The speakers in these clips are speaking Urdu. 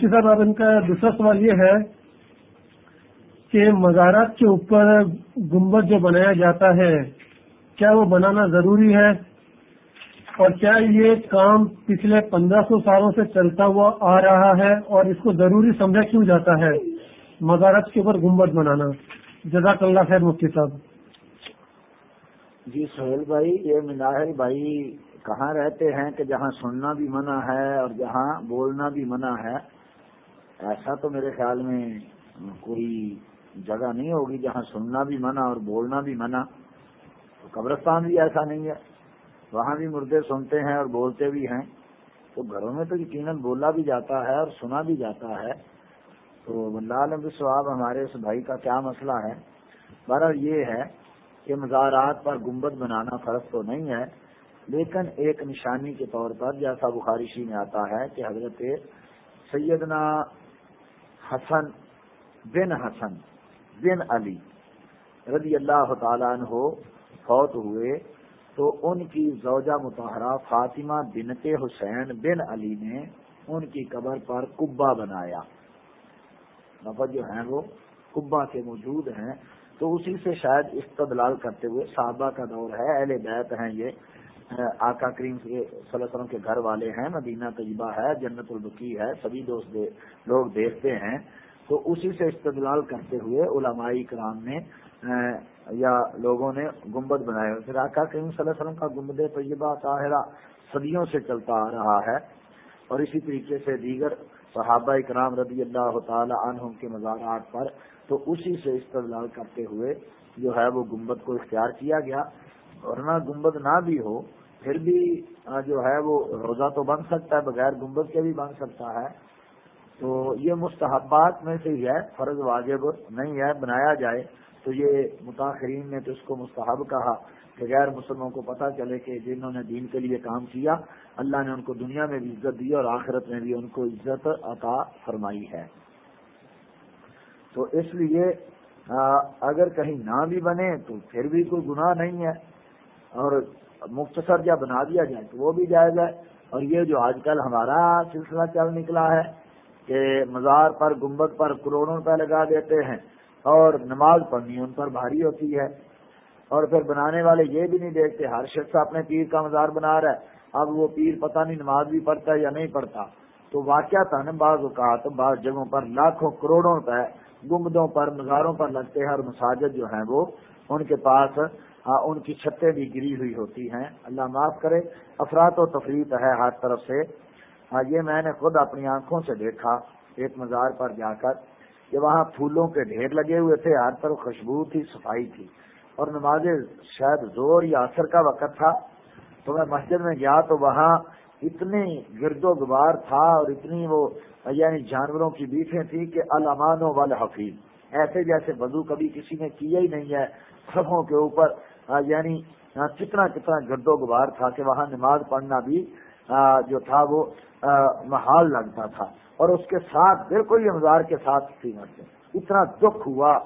مفتی صاحب اب ان کا دوسرا سوال یہ ہے کہ مزارات کے اوپر گنبد جو بنایا جاتا ہے، کیا وہ بنانا ضروری ہے؟ اور کیا یہ کام پچھلے پندرہ سو سالوں سے چلتا ہوا آ رہا ہے اور اس کو ضروری سمجھا کیوں جاتا ہے مزارت کے اوپر گنبد بنانا؟ جزاک اللہ خیر، مفتی صاحب۔ جی سہیل بھائی، یہ مناہل بھائی کہاں رہتے ہیں کہ جہاں سننا بھی منع ہے اور جہاں بولنا بھی منع ہے؟ ایسا تو میرے خیال میں کوئی جگہ نہیں ہوگی جہاں سننا بھی منع اور بولنا بھی منع. تو قبرستان بھی ایسا نہیں ہے. وہاں بھی مردے سنتے ہیں اور بولتے بھی ہیں. تو گھروں میں تو یقیناً بولا بھی جاتا ہے اور سنا بھی جاتا ہے. تو لال ابی صحاب ہمارے اس بھائی کا کیا مسئلہ ہے. بہرحال یہ ہے کہ مزارات پر گنبد بنانا فرض تو نہیں ہے، لیکن ایک نشانی کے طور پر جیسا بخارشی میں آتا ہے کہ حضرت سیدنا حسن، بن حسن، بن علی رضی اللہ تعالیٰ عنہ فوت ہوئے تو ان کی زوجہ متحرہ فاطمہ بنت حسین بن علی نے ان کی قبر پر کبا بنایا۔ نفر جو ہیں وہ کبا کے موجود ہیں۔ تو اسی سے شاید استدلال کرتے ہوئے صحابہ کا دور ہے، اہل بیت ہیں یہ۔ آقا کریم صلی اللہ علیہ وسلم کے گھر والے ہیں، مدینہ طیبہ ہے، جنت البکی ہے، سبھی دوست دے لوگ دیکھتے ہیں۔ تو اسی سے استدلال کرتے ہوئے علمائی کرام نے یا لوگوں نے گنبد بنائے پھر آقا کریم صلی اللہ علیہ وسلم کا گنبد طیبہ طاہرہ صدیوں سے چلتا آ رہا ہے۔ اور اسی طریقے سے دیگر صحابہ اکرام رضی اللہ تعالی عنہ کے مزارات پر، تو اسی سے استدلال کرتے ہوئے جو ہے وہ گنبد کو اختیار کیا گیا۔ اور نہ گنبد نہ بھی ہو پھر بھی جو ہے وہ روزہ تو بن سکتا ہے، بغیر گنبد کے بھی بن سکتا ہے۔ تو یہ مستحبات میں سے ہی ہے، فرض واجب نہیں ہے، بنایا جائے۔ تو یہ متاثرین نے تو اس کو مستحب کہا کہ غیر مسلموں کو پتہ چلے کہ جنہوں نے دین کے لیے کام کیا، اللہ نے ان کو دنیا میں بھی عزت دی اور آخرت میں بھی ان کو عزت عطا فرمائی ہے۔ تو اس لیے اگر کہیں نہ بھی بنے تو پھر بھی کوئی گناہ نہیں ہے۔ اور مختصر جب بنا دیا جائے تو وہ بھی جائز ہے۔ اور یہ جو آج کل ہمارا سلسلہ چل نکلا ہے کہ مزار پر، گنبد پر کروڑوں روپے لگا دیتے ہیں اور نماز پڑھنی ان پر بھاری ہوتی ہے۔ اور پھر بنانے والے یہ بھی نہیں دیکھتے، ہر شخص اپنے پیر کا مزار بنا رہا ہے۔ اب وہ پیر پتہ نہیں نماز بھی پڑھتا ہے یا نہیں پڑھتا۔ تو واقعہ تھا نا، بعض اوقات، بعض جگہوں پر لاکھوں کروڑوں روپے گمبدوں پر، مزاروں پر لگتے ہیں اور مساجد جو ہیں وہ ان کے پاس ان کی چھتیں بھی گری ہوئی ہوتی ہیں۔ اللہ معاف کرے۔ افراد و تفریح ہے ہر طرف سے۔ ہاں، یہ میں نے خود اپنی آنکھوں سے دیکھا، ایک مزار پر جا کر۔ کہ وہاں پھولوں کے ڈھیر لگے ہوئے تھے، ہر طرف خوشبو تھی، صفائی تھی۔ اور نماز شاید زور یا اثر کا وقت تھا۔ تو میں مسجد میں گیا تو وہاں اتنی گرد و غبار تھا اور اتنی وہ یعنی جانوروں کی بیٹھیں تھی کہ الامان وال حفیظ ایسے جیسے وضو کبھی کسی نے کیا ہی نہیں ہے۔ سبوں کے اوپر یعنی کتنا کتنا گرد و غبار تھا کہ وہاں نماز پڑھنا بھی جو تھا وہ محال لگتا تھا۔ اور اس کے ساتھ بالکل یہ مزار کے ساتھ تھی۔ مسجد اتنا دکھ ہوا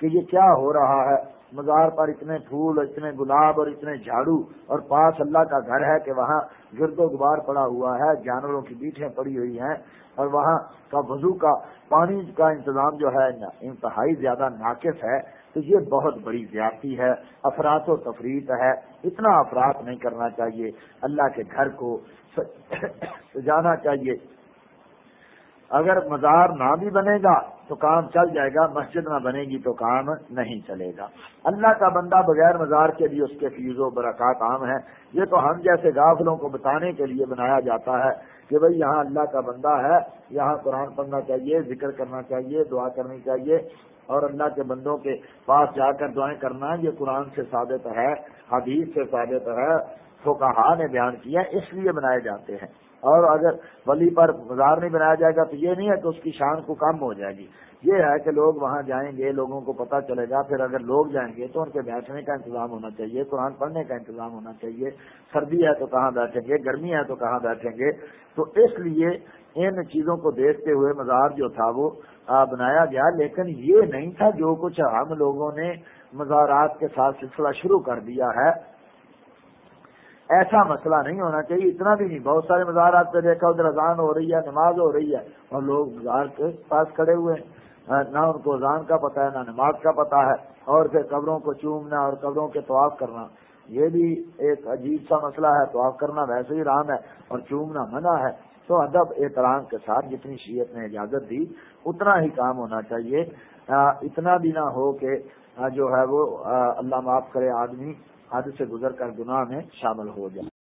کہ یہ کیا ہو رہا ہے۔ مزار پر اتنے پھول، اتنے گلاب اور اتنے جھاڑو اور پاس اللہ کا گھر ہے کہ وہاں گرد و غبار پڑا ہوا ہے، جانوروں کی بیٹھیں پڑی ہوئی ہیں اور وہاں کا وضو کا، پانی کا انتظام جو ہے، انتہائی زیادہ ناقص ہے۔ تو یہ بہت بڑی زیادتی ہے، افراد و تفریح ہے۔ اتنا افراد نہیں کرنا چاہیے۔ اللہ کے گھر کو جانا چاہیے۔ اگر مزار نہ بھی بنے گا تو کام چل جائے گا، مسجد نہ بنے گی تو کام نہیں چلے گا۔ اللہ کا بندہ بغیر مزار کے لیے اس کے فیض و برکات عام ہے یہ تو ہم جیسے غافلوں کو بتانے کے لیے بنایا جاتا ہے کہ بھئی یہاں اللہ کا بندہ ہے، یہاں قرآن پڑھنا چاہیے، ذکر کرنا چاہیے، دعا کرنی چاہیے۔ اور اللہ کے بندوں کے پاس جا کر دعائیں کرنا یہ قرآن سے ثابت ہے، حدیث سے ثابت ہے۔ فوکہ نے بیان کیا، اس لیے بنائے جاتے ہیں۔ اور اگر ولی پر مزار نہیں بنایا جائے گا تو یہ نہیں ہے کہ اس کی شان کو کم ہو جائے گی۔ یہ ہے کہ لوگ وہاں جائیں گے، لوگوں کو پتہ چلے گا۔ پھر اگر لوگ جائیں گے تو ان کے بیٹھنے کا انتظام ہونا چاہیے، قرآن پڑھنے کا انتظام ہونا چاہیے۔ سردی ہے تو کہاں بیٹھیں گے؟ گرمی ہے تو کہاں بیٹھیں گے؟ تو اس لیے ان چیزوں کو دیکھتے ہوئے مزار جو تھا وہ بنایا گیا۔ لیکن یہ نہیں تھا جو کچھ ہم لوگوں نے مزارات کے ساتھ سلسلہ شروع کر دیا ہے۔ ایسا مسئلہ نہیں ہونا چاہیے، اتنا بھی نہیں۔ بہت سارے مزارات پہ دیکھا، ادھر اذان ہو رہی ہے، نماز ہو رہی ہے، اور لوگ مزار کے پاس کھڑے ہوئے ہیں۔ نہ ان کو اذان کا پتہ ہے، نہ نماز کا پتہ ہے، اور پھر قبروں کو چومنا اور قبروں کے طواف کرنا۔ یہ بھی ایک عجیب سا مسئلہ ہے، طواف کرنا ویسے ہی رام ہے اور چومنا منع ہے۔ تو ادب، احترام کے ساتھ جتنی شیعت نے اجازت دی، اتنا ہی کام ہونا چاہیے۔ اتنا بھی نہ ہو کہ جو ہے وہ اللہ معاف کرے آدمی۔ حد سے گزر کر گناہ میں شامل ہو جائے۔